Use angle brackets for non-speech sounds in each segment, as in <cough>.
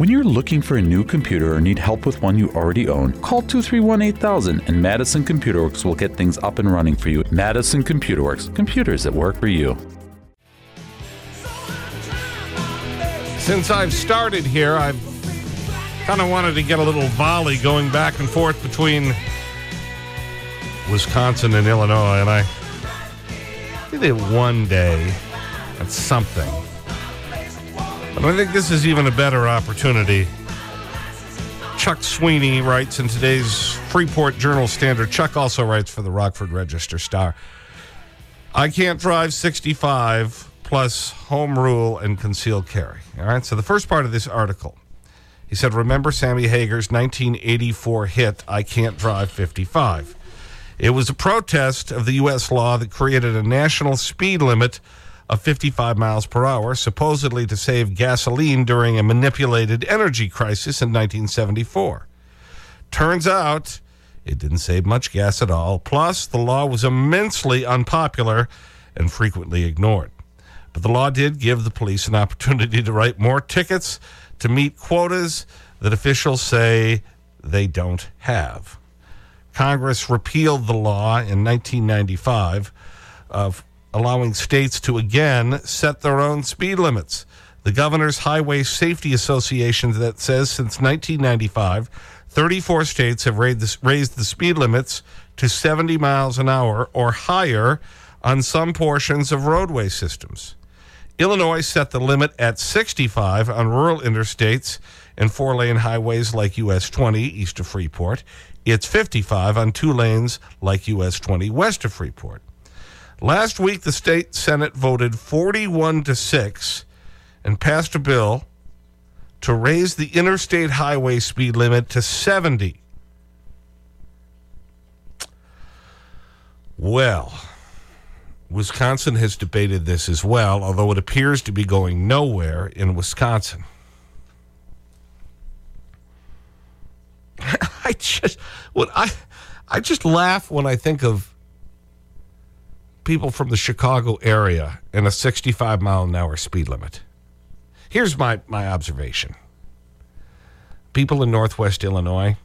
When you're looking for a new computer or need help with one you already own, call 231 8000 and Madison Computer Works will get things up and running for you. Madison Computer Works, computers that work for you. Since I've started here, I've kind of wanted to get a little volley going back and forth between Wisconsin and Illinois, and I did it one day. That's something. I think this is even a better opportunity. Chuck Sweeney writes in today's Freeport Journal Standard. Chuck also writes for the Rockford Register Star. I can't drive 65 plus home rule and concealed carry. All right, so the first part of this article, he said, Remember Sammy Hagar's 1984 hit, I Can't Drive 55. It was a protest of the U.S. law that created a national speed limit of 55 miles per hour, supposedly to save gasoline during a manipulated energy crisis in 1974. Turns out it didn't save much gas at all. Plus, the law was immensely unpopular and frequently ignored. But the law did give the police an opportunity to write more tickets to meet quotas that officials say they don't have. Congress repealed the law in 1995 of allowing states to again set their own speed limits. The Governor's Highway Safety Association that says since 1995, 34 states have raised the speed limits to 70 miles an hour or higher on some portions of roadway systems. Illinois set the limit at 65 on rural interstates and four lane highways like US 20 east of Freeport. It's 55 on two lanes like US 20 west of Freeport. Last week, the state Senate voted 41 to 6 and passed a bill to raise the interstate highway speed limit to 70. Well, Wisconsin has debated this as well, although it appears to be going nowhere in Wisconsin. <laughs> I just, I, I just laugh when I think of people from the Chicago area and a 65 mile an hour speed limit. Here's my, my observation people in Northwest Illinois,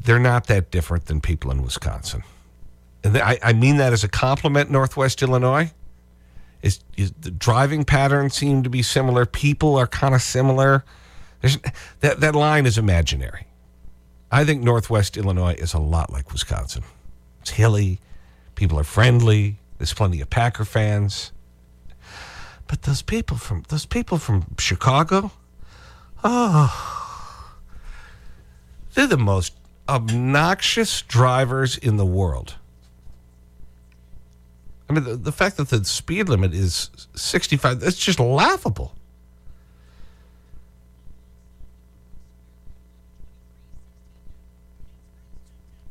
they're not that different than people in Wisconsin. And I, I mean that as a compliment, Northwest Illinois. Is, is the driving patterns seem to be similar. People are kind of similar. That, that line is imaginary. I think Northwest Illinois is a lot like Wisconsin. It's hilly, People are friendly. There's plenty of Packer fans. But those people from, those people from Chicago, oh, they're the most obnoxious drivers in the world. I mean, the, the fact that the speed limit is 65, that's just laughable.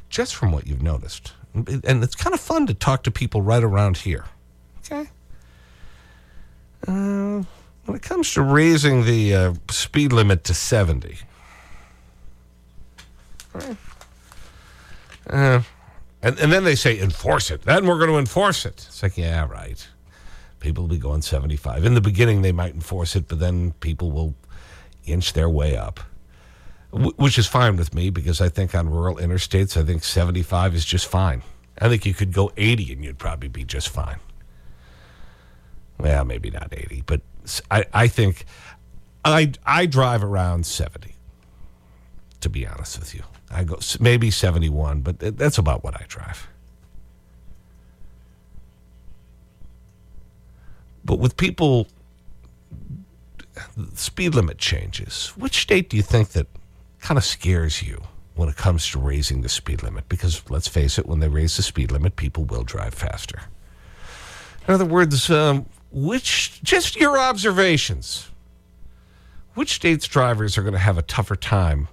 Just from what you've noticed. And it's kind of fun to talk to people right around here. Okay? Uh, when it comes to raising the uh, speed limit to 70, right. uh, and, and then they say enforce it. Then we're going to enforce it. It's like, yeah, right. People will be going 75. In the beginning, they might enforce it, but then people will inch their way up which is fine with me because I think on rural interstates, I think 75 is just fine. I think you could go 80 and you'd probably be just fine. Well, maybe not 80, but I, I think I, I drive around 70, to be honest with you. I go maybe 71, but that's about what I drive. But with people, speed limit changes. Which state do you think that kind of scares you when it comes to raising the speed limit. Because let's face it, when they raise the speed limit, people will drive faster. In other words, um, which, just your observations, which state's drivers are going to have a tougher time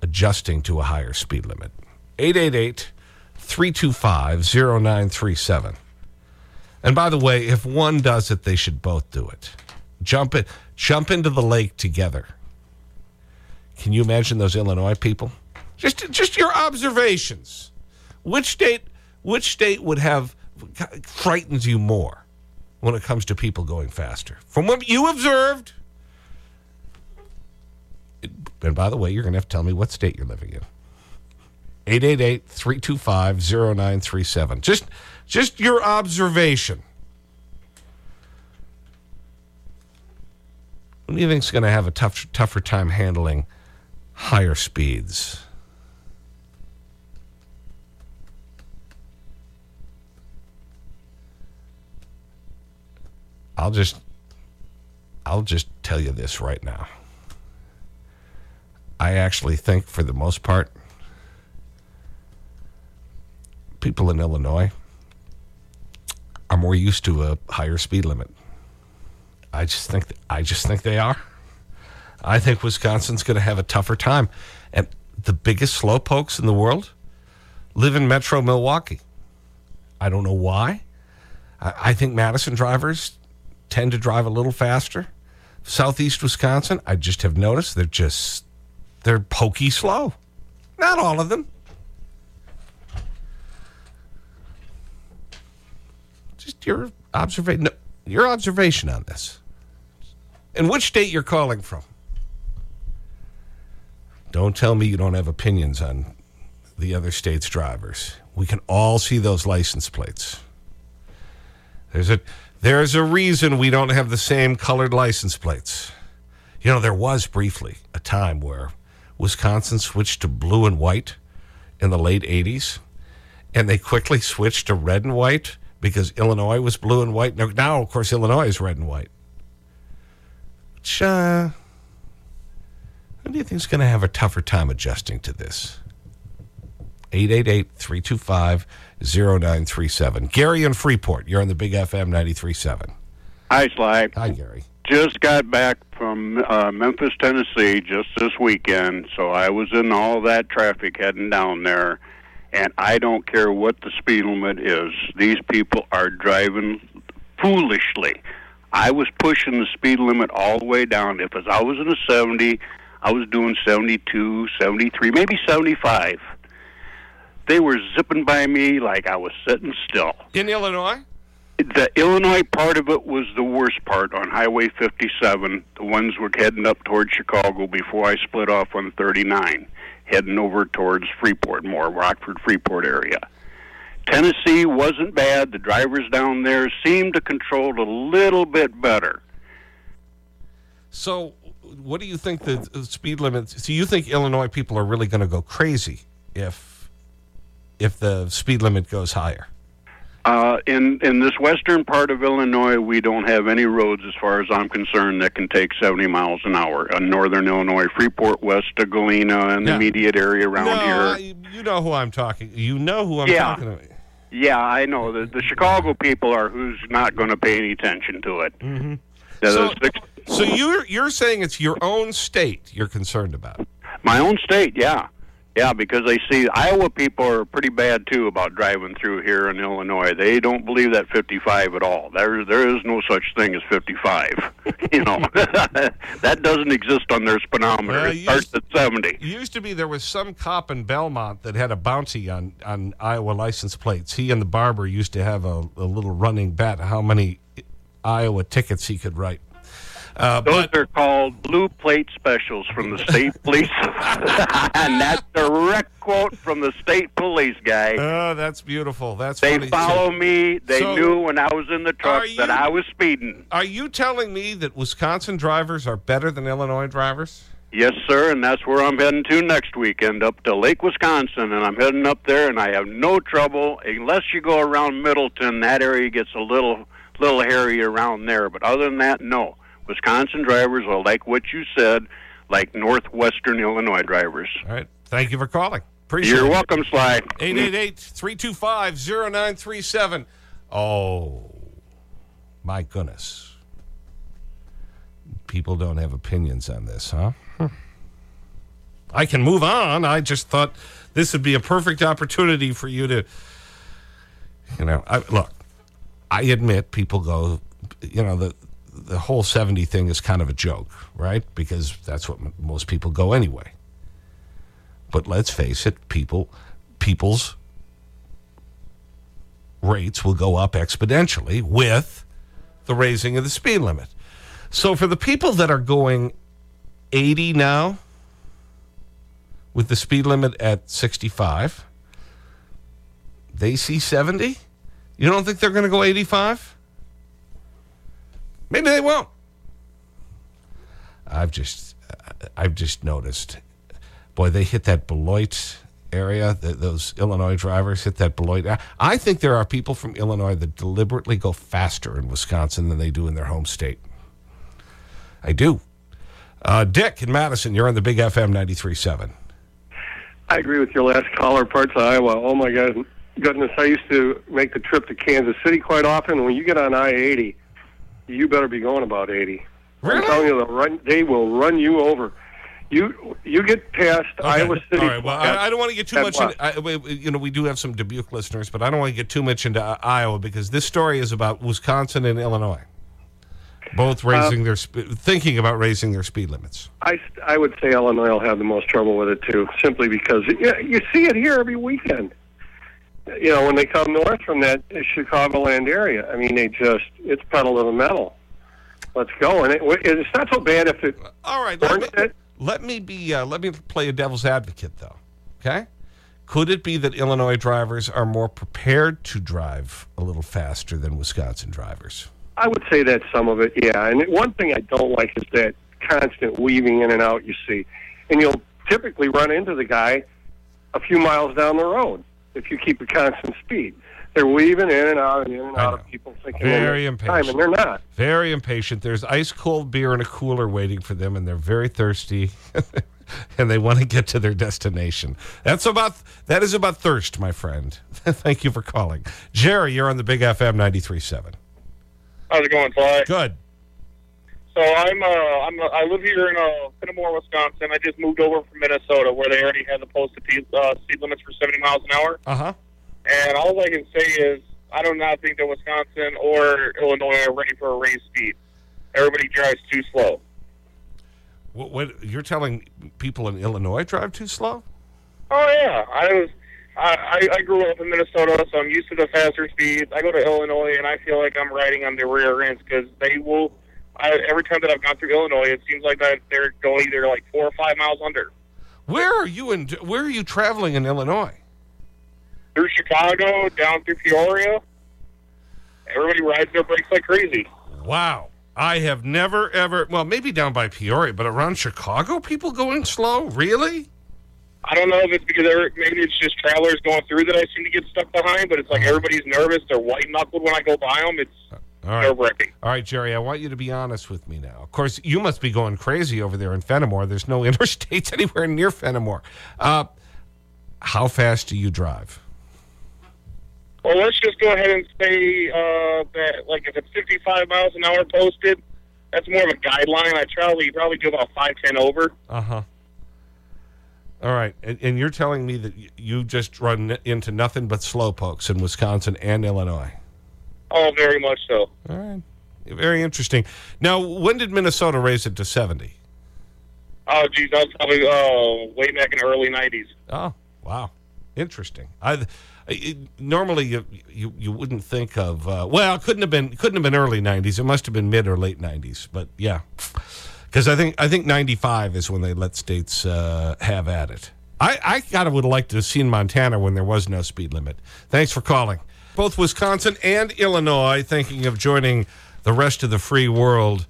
adjusting to a higher speed limit? 888 325 0937. And by the way, if one does it, they should both do it. Jump, it, jump into the lake together. Can you imagine those Illinois people? Just, just your observations. Which state, which state would have, frightens you more when it comes to people going faster? From what you observed, And by the way, you're going to have to tell me what state you're living in. 888-325-0937. Just, just your observation. Who do you think is going to have a tough, tougher time handling higher speeds? I'll just, I'll just tell you this right now. I actually think, for the most part, people in Illinois are more used to a higher speed limit. I just think, I just think they are. I think Wisconsin's going to have a tougher time. And the biggest slowpokes in the world live in metro Milwaukee. I don't know why. I, I think Madison drivers tend to drive a little faster. Southeast Wisconsin, I just have noticed they're just, they're pokey slow. Not all of them. Just your observation, your observation on this. And which state you're calling from. Don't tell me you don't have opinions on the other state's drivers. We can all see those license plates. There's a, there's a reason we don't have the same colored license plates. You know, there was briefly a time where Wisconsin switched to blue and white in the late 80s, and they quickly switched to red and white because Illinois was blue and white. Now, of course, Illinois is red and white. Which, uh, who do you think is going to have a tougher time adjusting to this? 888-325-0937. Gary in Freeport, you're on the Big FM 93.7. Hi, Sly. Hi, Gary. Just got back from uh, Memphis, Tennessee just this weekend, so I was in all that traffic heading down there, and I don't care what the speed limit is. These people are driving foolishly. I was pushing the speed limit all the way down. If I was in a 70, I was doing 72, 73, maybe 75. They were zipping by me like I was sitting still. In Illinois? The Illinois part of it was the worst part on Highway 57. The ones were heading up towards Chicago before I split off on 39, heading over towards Freeport more, Rockford, Freeport area. Tennessee wasn't bad. The drivers down there seemed to control it a little bit better. So, what do you think the speed limit? So, you think Illinois people are really going to go crazy if, if the speed limit goes higher? Uh, in in this western part of Illinois, we don't have any roads, as far as I'm concerned, that can take 70 miles an hour. In northern Illinois, Freeport, west of Galena, and the immediate area around no, here. I, you know who I'm talking. You know who I'm Yeah. talking about. Yeah, I know. The, the Chicago people are who's not going to pay any attention to it. Mm-hmm. So, so you're you're saying it's your own state you're concerned about. my own state, yeah. Yeah, because they see Iowa people are pretty bad too about driving through here in Illinois. They don't believe that 55 at all. There, there is no such thing as 55. <laughs> you know, <laughs> that doesn't exist on their speedometer. Well, it starts used- at 70. Used to be there was some cop in Belmont that had a bounty on, on Iowa license plates. He and the barber used to have a, a little running bet how many Iowa tickets he could write. Uh, Those but are called blue plate specials from the state <laughs> police, <laughs> and that's a direct quote from the state police guy. oh, that's beautiful. That's They funny. follow So, me. They so- knew when I was in the truck Are that I was speeding. are you telling me that Wisconsin drivers are better than Illinois drivers? Yes, sir, and that's where I'm heading to next weekend, up to Lake Wisconsin, and I'm heading up there, and I have no trouble unless you go around Middleton. That area gets a little little hairy around there, but other than that, no. Wisconsin drivers are like what you said, like northwestern Illinois drivers. All right. Thank you for calling. Appreciate You're it. welcome, Sly. 888-325-0937. Oh, my goodness. People don't have opinions on this, huh? Hmm. I can move on. I just thought this would be a perfect opportunity for you to, you know, I, look, I admit people go, you know, the, the whole 70 thing is kind of a joke, right? Because that's what most people go anyway. But let's face it, people, people's rates will go up exponentially with the raising of the speed limit. So for the people that are going 80 now, with the speed limit at 65. They see 70. You don't think they're going to go 85? Maybe they won't. I've just, I've just noticed, boy, they hit that Beloit area, the, those Illinois drivers hit that Beloit. I think there are people from Illinois that deliberately go faster in Wisconsin than they do in their home state. I do. Uh, Dick in Madison, you're on the Big FM 93.7. I agree with your last caller, parts of Iowa. Oh, my God, goodness. I used to make the trip to Kansas City quite often. When you get on I 80, you better be going about 80. Really? I'm telling you, they'll run, they will run you over. You you get past Okay. Iowa City. All right. Well, at- I, I don't want to get too much. Into, I, you know, we do have some Dubuque listeners, but I don't want to get too much into uh, Iowa because this story is about Wisconsin and Illinois, both raising their thinking about raising their speed limits. I, I would say Illinois will have the most trouble with it too, simply because yeah, you see it here every weekend. You know, when they come north from that Chicagoland area, I mean, they just it's pedal to the metal. Let's go, and it, it's not so bad if it. All right. Let me, it? let me be. Uh, let me play a devil's advocate, though. Okay. Could it be that Illinois drivers are more prepared to drive a little faster than Wisconsin drivers? I would say that's some of it, yeah. And one thing I don't like is that constant weaving in and out you see, and you'll typically run into the guy a few miles down the road if you keep a constant speed. They're weaving in and out and in and out of people thinking Very impatient. time, and they're not. Very impatient. There's ice cold beer in a cooler waiting for them, and they're very thirsty, <laughs> and they want to get to their destination. That's about that is about thirst, my friend. <laughs> Thank you for calling, Jerry. You're on the Big FM 93.7. How's it going, Sly? Good. So I'm uh I'm uh, I live here in uh Fenimore, Wisconsin. I just moved over from Minnesota, where they already had the posted speed, uh, speed limits for 70 miles an hour. Uh huh. And all I can say is I do not think that Wisconsin or Illinois are ready for a raised speed. Everybody drives too slow. What, what you're telling people in Illinois drive too slow? Oh yeah, I was. I, I I grew up in Minnesota, so I'm used to the faster speeds. I go to Illinois, and I feel like I'm riding on the rear ends because they will. I, every time that I've gone through Illinois, it seems like that they're going either like four or five miles under. Where are you in? Where are you traveling in Illinois? through Chicago, down through Peoria. Everybody rides their brakes like crazy. Wow. I have never ever. Well, maybe down by Peoria, but around Chicago, people going slow. Really? I don't know if it's because maybe it's just travelers going through that I seem to get stuck behind, but it's like uh-huh. everybody's nervous. They're white knuckled when I go by them. It's uh, All right. All right, Jerry, I want you to be honest with me now. Of course, you must be going crazy over there in Fenimore. There's no <laughs> interstates anywhere near Fenimore. Uh, how fast do you drive? Well, let's just go ahead and say uh, that, like, if it's 55 miles an hour posted, that's more of a guideline. I probably probably do about 510 over. Uh huh. All right. And, and you're telling me that you just run into nothing but slowpokes in Wisconsin and Illinois. Oh, very much so. All right. Very interesting. Now, when did Minnesota raise it to 70? Oh, geez, that was probably uh, way back in the early 90s. Oh, wow. Interesting. I, it, normally, you, you, you wouldn't think of, uh, well, it couldn't have, been, couldn't have been early 90s. It must have been mid or late 90s. But yeah. Because I think, I think 95 is when they let states uh, have at it. I, I kind of would have liked to have seen Montana when there was no speed limit. Thanks for calling. Both Wisconsin and Illinois thinking of joining the rest of the free world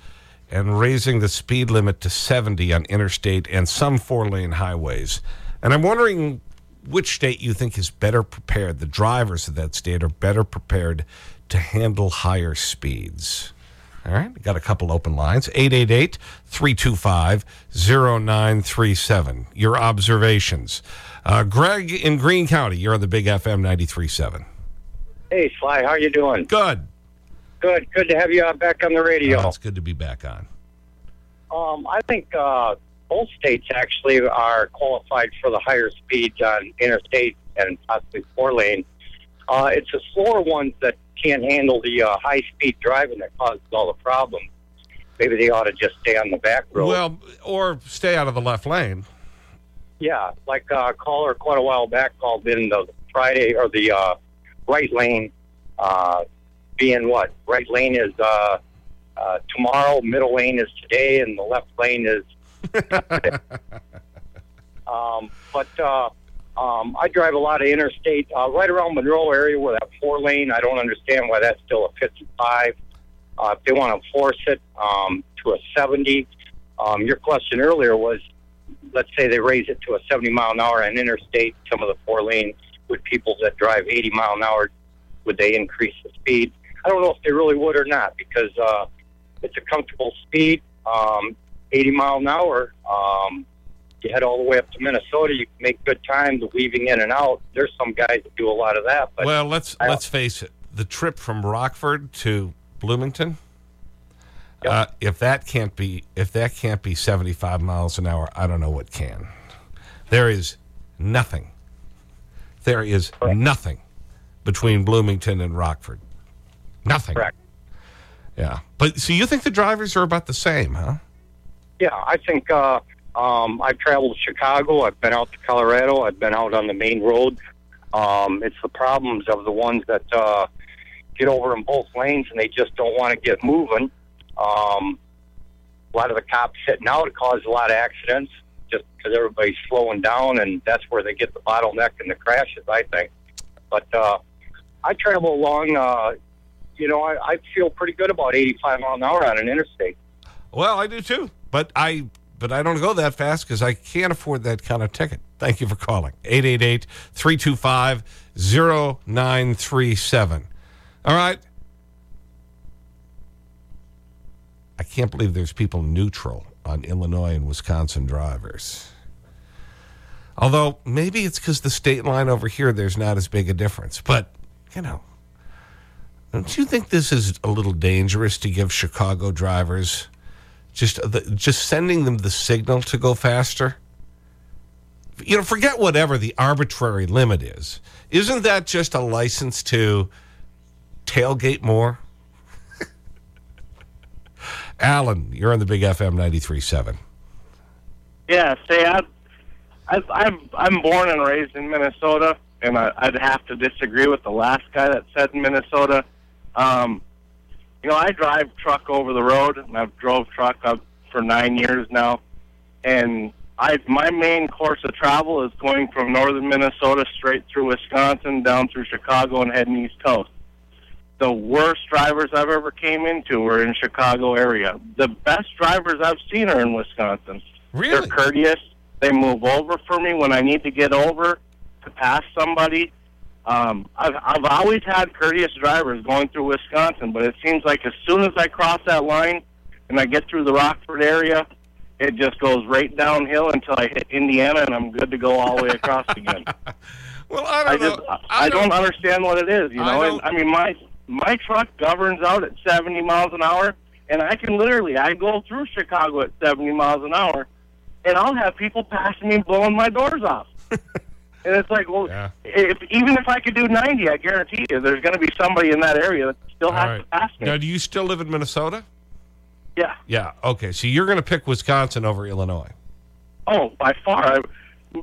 and raising the speed limit to 70 on interstate and some four lane highways. And I'm wondering which state you think is better prepared. The drivers of that state are better prepared to handle higher speeds. All right, got a couple open lines 888 325 0937. Your observations. Uh, Greg in Greene County, you're on the Big FM 937. Hey, Sly, how you doing? Good. Good. Good to have you uh, back on the radio. Oh, it's good to be back on. Um, I think uh, both states actually are qualified for the higher speeds on interstate and possibly four lane. Uh, it's the slower ones that can't handle the uh, high speed driving that causes all the problems. Maybe they ought to just stay on the back road. Well, or stay out of the left lane. yeah, like uh, a caller quite a while back called in the Friday or the uh, right lane uh, being what? Right lane is uh, uh, tomorrow, middle lane is today, and the left lane is. <laughs> Um, but uh, um, I drive a lot of interstate uh, right around the Monroe area where that four lane. I don't understand why that's still a 55. Uh, if they want to force it um, to a 70, um, your question earlier was, let's say they raise it to a 70 mile an hour on interstate. Some of the four lane with people that drive 80 mile an hour, would they increase the speed? I don't know if they really would or not because uh, it's a comfortable speed. Um, 80 mile an hour. Um, you head all the way up to Minnesota. You can make good time. The weaving in and out. There's some guys that do a lot of that. But well, let's let's face it. The trip from Rockford to Bloomington, uh, if that can't be if that can't be 75 miles an hour, I don't know what can. There is nothing. There is nothing between Bloomington and Rockford. Nothing. Correct. Yeah. But so you think the drivers are about the same, huh? Yeah, I think uh, um, I've traveled to Chicago. I've been out to Colorado. I've been out on the main road. Um, it's the problems of the ones that uh, get over in both lanes and they just don't want to get moving. Um, a lot of the cops sitting out it causes a lot of accidents just because everybody's slowing down, and that's where they get the bottleneck and the crashes. I think. But uh, I travel along. Uh, you know, I, I feel pretty good about 85 mile an hour on an interstate. Well, I do too. But I but I don't go that fast because I can't afford that kind of ticket. Thank you for calling. 888-325-0937. All right. I can't believe there's people neutral on Illinois and Wisconsin drivers. Although maybe it's because the state line over here, there's not as big a difference. But, you know, don't you think this is a little dangerous to give Chicago drivers just, the, just sending them the signal to go faster? You know, forget whatever the arbitrary limit is. Isn't that just a license to tailgate more? Alan, you're on the Big FM 93.7. Yeah, say I, I, I'm I'm born and raised in Minnesota, and I, I'd have to disagree with the last guy that said in Minnesota. Um, you know, I drive truck over the road, and I've drove truck up for nine years now, and I my main course of travel is going from northern Minnesota straight through Wisconsin, down through Chicago, and heading east coast. The worst drivers I've ever came into were in Chicago area. The best drivers I've seen are in Wisconsin. Really? They're courteous. They move over for me when I need to get over to pass somebody. Um, I've I've always had courteous drivers going through Wisconsin, but it seems like as soon as I cross that line and I get through the Rockford area, it just goes right downhill until I hit Indiana, and I'm good to go all the way across again. <laughs> Well, I I don't just know. I, don't, understand what it is, you know. don't- And, I mean, my my truck governs out at 70 miles an hour, and I can literally I go through Chicago at 70 miles an hour, and I'll have people passing me, blowing my doors off. <laughs> and it's like, well, Yeah. if even if I could do 90, I guarantee you, there's going to be somebody in that area that still All has right. to pass me. Now, do you still live in Minnesota? yeah. Yeah. Okay. So you're going to pick Wisconsin over Illinois. Oh, by far, I,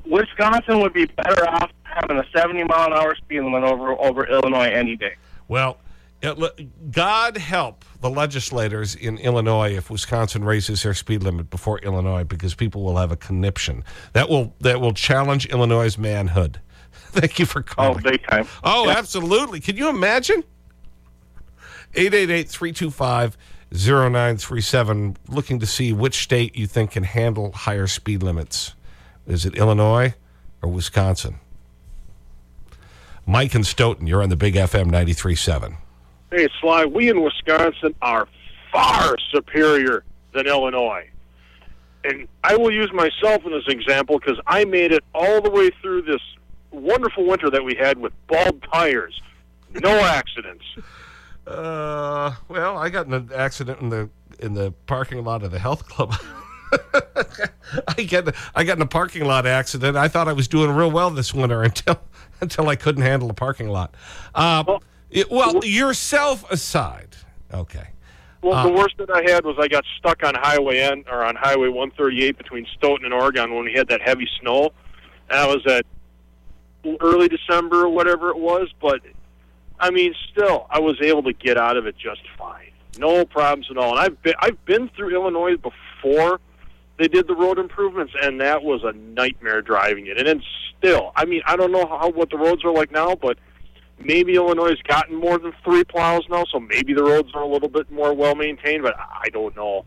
Wisconsin would be better off having a 70 mile an hour speed limit over over Illinois any day. Well, God help the legislators in Illinois if Wisconsin raises their speed limit before Illinois because people will have a conniption. That will, that will challenge Illinois' manhood. <laughs> Thank you for Oh, calling. big time. Oh, absolutely. Can you imagine? 888-325-0937, looking to see which state you think can handle higher speed limits. Is it Illinois or Wisconsin? Mike and Stoughton, you're on the Big FM 93.7. Hey, Sly, we in Wisconsin are far superior than Illinois. And I will use myself as an example because I made it all the way through this wonderful winter that we had with bald tires. No <laughs> accidents. Uh, well, I got in an accident in the in the parking lot of the health club. <laughs> I get I got in a parking lot accident. I thought I was doing real well this winter <laughs> until until I couldn't handle the parking lot. Uh, well, it, well, yourself aside, okay. Well, the uh, worst that I had was I got stuck on Highway N or on Highway 138 between Stoughton and Oregon when we had that heavy snow. And I was at early December or whatever it was, but I mean, still, I was able to get out of it just fine. No problems at all. And I've been I've been through Illinois before, they did the road improvements, and that was a nightmare driving it. And then still, I mean, I don't know how what the roads are like now, but maybe Illinois has gotten more than three plows now, so maybe the roads are a little bit more well maintained. But I don't know.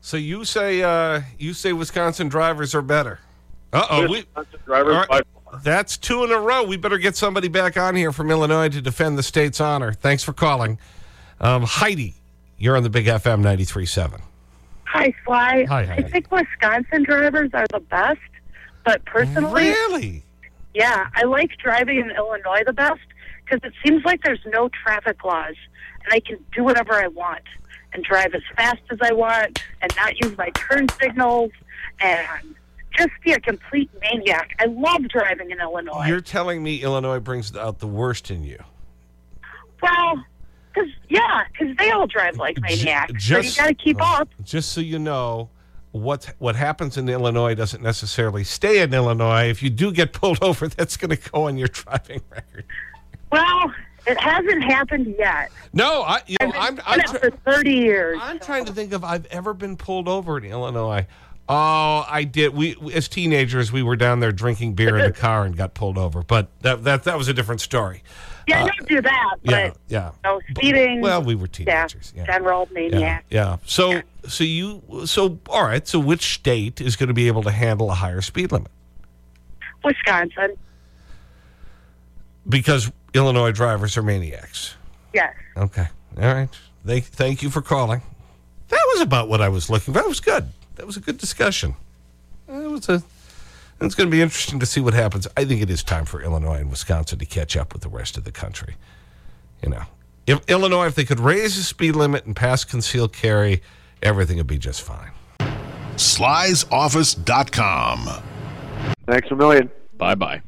So you say, uh, you say Wisconsin drivers are better. Uh-oh. we- drivers All right. That's two in a row. We better get somebody back on here from Illinois to defend the state's honor. Thanks for calling. Um, Heidi, you're on the Big FM 93.7. Hi, Sly. Hi, I think Wisconsin drivers are the best, but personally, Really? yeah, I like driving in Illinois the best because it seems like there's no traffic laws and I can do whatever I want and drive as fast as I want and not use my turn signals and just be a complete maniac. I love driving in Illinois. You're telling me Illinois brings out the worst in you. well, because yeah, because they all drive like maniacs. so you got to keep up. Just so you know, what, what happens in Illinois doesn't necessarily stay in Illinois. If you do get pulled <laughs> over, that's going to go on your driving record. Well, it hasn't happened yet. No, I, you know, I've I'm, been I'm, for 30 years. I'm trying to think if I've ever been pulled over in Illinois. Oh, I did. We, as teenagers, we were down there drinking beer in the <laughs> car and got pulled over. But that, that, that was a different story. Yeah, uh, don't do that. But Yeah, yeah. no speeding. Well, we were yeah, teenagers. Yeah. general Yeah, maniac. yeah. So, so you, so, all right. So which state is going to be able to handle a higher speed limit? Wisconsin. Because Illinois drivers are maniacs. Yes. Okay. All right. Thank, thank you for calling. That was about what I was looking for. That was good. That was a good discussion. It was a, it's going to be interesting to see what happens. I think it is time for Illinois and Wisconsin to catch up with the rest of the country. You know, if Illinois, if they could raise the speed limit and pass concealed carry, everything would be just fine. slysoffice.com. Thanks a million. Bye bye.